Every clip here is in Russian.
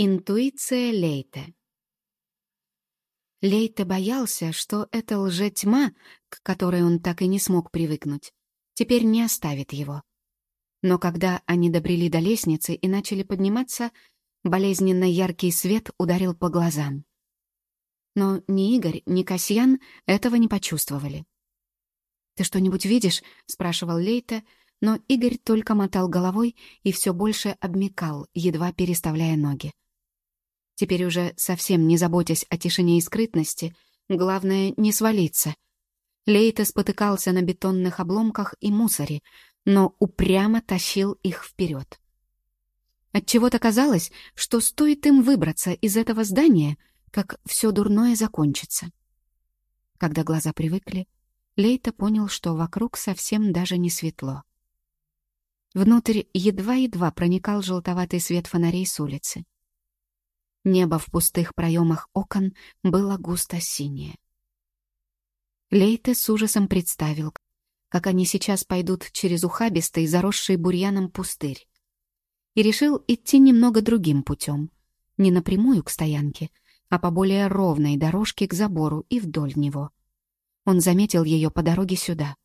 Интуиция Лейте Лейте боялся, что эта лжетьма, к которой он так и не смог привыкнуть, теперь не оставит его. Но когда они добрели до лестницы и начали подниматься, болезненно яркий свет ударил по глазам. Но ни Игорь, ни Касьян этого не почувствовали. «Ты что-нибудь видишь?» — спрашивал Лейте, но Игорь только мотал головой и все больше обмекал, едва переставляя ноги. Теперь уже совсем не заботясь о тишине и скрытности, главное — не свалиться. Лейта спотыкался на бетонных обломках и мусоре, но упрямо тащил их вперед. Отчего-то казалось, что стоит им выбраться из этого здания, как все дурное закончится. Когда глаза привыкли, Лейта понял, что вокруг совсем даже не светло. Внутрь едва-едва проникал желтоватый свет фонарей с улицы. Небо в пустых проемах окон было густо синее. Лейте с ужасом представил, как они сейчас пойдут через ухабистый, заросший бурьяном пустырь. И решил идти немного другим путем, не напрямую к стоянке, а по более ровной дорожке к забору и вдоль него. Он заметил ее по дороге сюда.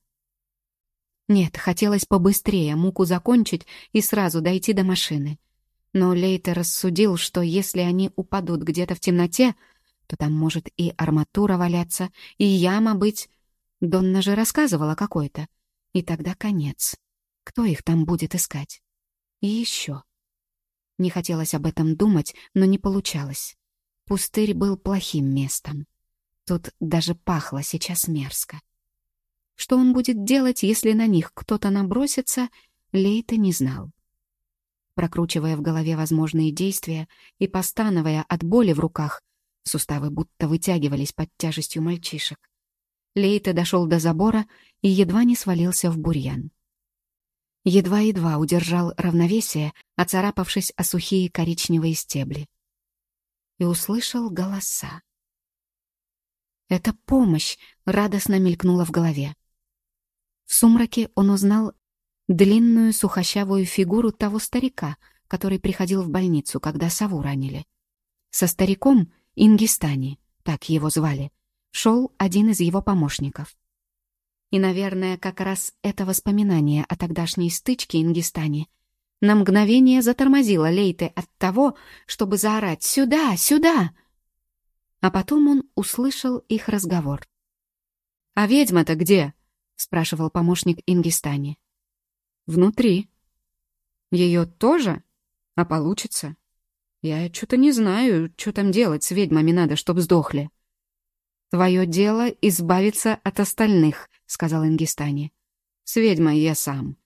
Нет, хотелось побыстрее муку закончить и сразу дойти до машины — но Лейте рассудил, что если они упадут где-то в темноте, то там может и арматура валяться, и яма быть. Донна же рассказывала какой-то. И тогда конец. Кто их там будет искать? И еще. Не хотелось об этом думать, но не получалось. Пустырь был плохим местом. Тут даже пахло сейчас мерзко. Что он будет делать, если на них кто-то набросится, Лейта не знал прокручивая в голове возможные действия и постановая от боли в руках. Суставы будто вытягивались под тяжестью мальчишек. Лейта дошел до забора и едва не свалился в бурьян. Едва-едва удержал равновесие, оцарапавшись о сухие коричневые стебли. И услышал голоса. «Это помощь!» — радостно мелькнула в голове. В сумраке он узнал длинную сухощавую фигуру того старика, который приходил в больницу, когда сову ранили. Со стариком Ингистани, так его звали, шел один из его помощников. И, наверное, как раз это воспоминание о тогдашней стычке Ингистани на мгновение затормозило Лейте от того, чтобы заорать «Сюда! Сюда!». А потом он услышал их разговор. «А ведьма-то где?» — спрашивал помощник Ингистани. Внутри. Ее тоже? А получится? Я что-то не знаю, что там делать с ведьмами надо, чтоб сдохли. «Твое дело — избавиться от остальных», — сказал Ингистани. «С ведьмой я сам».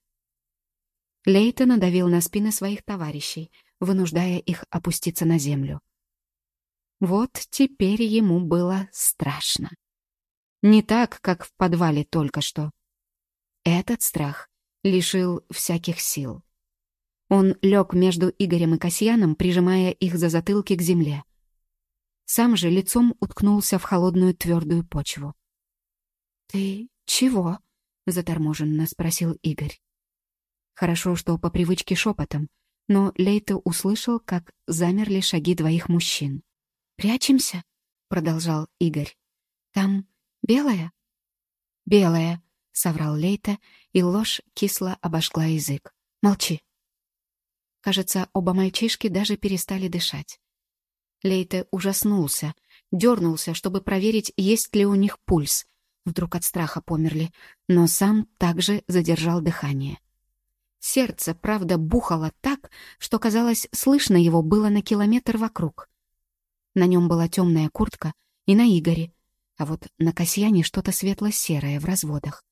Лейта надавил на спины своих товарищей, вынуждая их опуститься на землю. Вот теперь ему было страшно. Не так, как в подвале только что. Этот страх лишил всяких сил. Он лег между Игорем и Касьяном, прижимая их за затылки к земле. Сам же лицом уткнулся в холодную твердую почву. «Ты чего?» — заторможенно спросил Игорь. Хорошо, что по привычке шепотом, но Лейта услышал, как замерли шаги двоих мужчин. «Прячемся?» — продолжал Игорь. «Там белая?» «Белая», — соврал Лейта, и ложь кисло обожгла язык. «Молчи». Кажется, оба мальчишки даже перестали дышать. Лейте ужаснулся, дернулся, чтобы проверить, есть ли у них пульс. Вдруг от страха померли, но сам также задержал дыхание. Сердце, правда, бухало так, что, казалось, слышно его было на километр вокруг. На нем была темная куртка и на Игоре, а вот на Касьяне что-то светло-серое в разводах.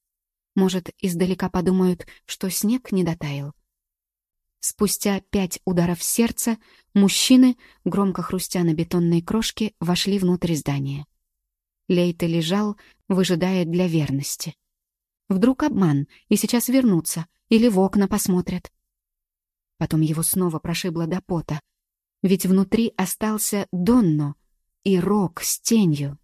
Может, издалека подумают, что снег не дотаял. Спустя пять ударов сердца мужчины, громко хрустя на бетонной крошке, вошли внутрь здания. Лейта лежал, выжидая для верности. Вдруг обман, и сейчас вернутся, или в окна посмотрят. Потом его снова прошибло до пота, ведь внутри остался Донно и Рок с тенью.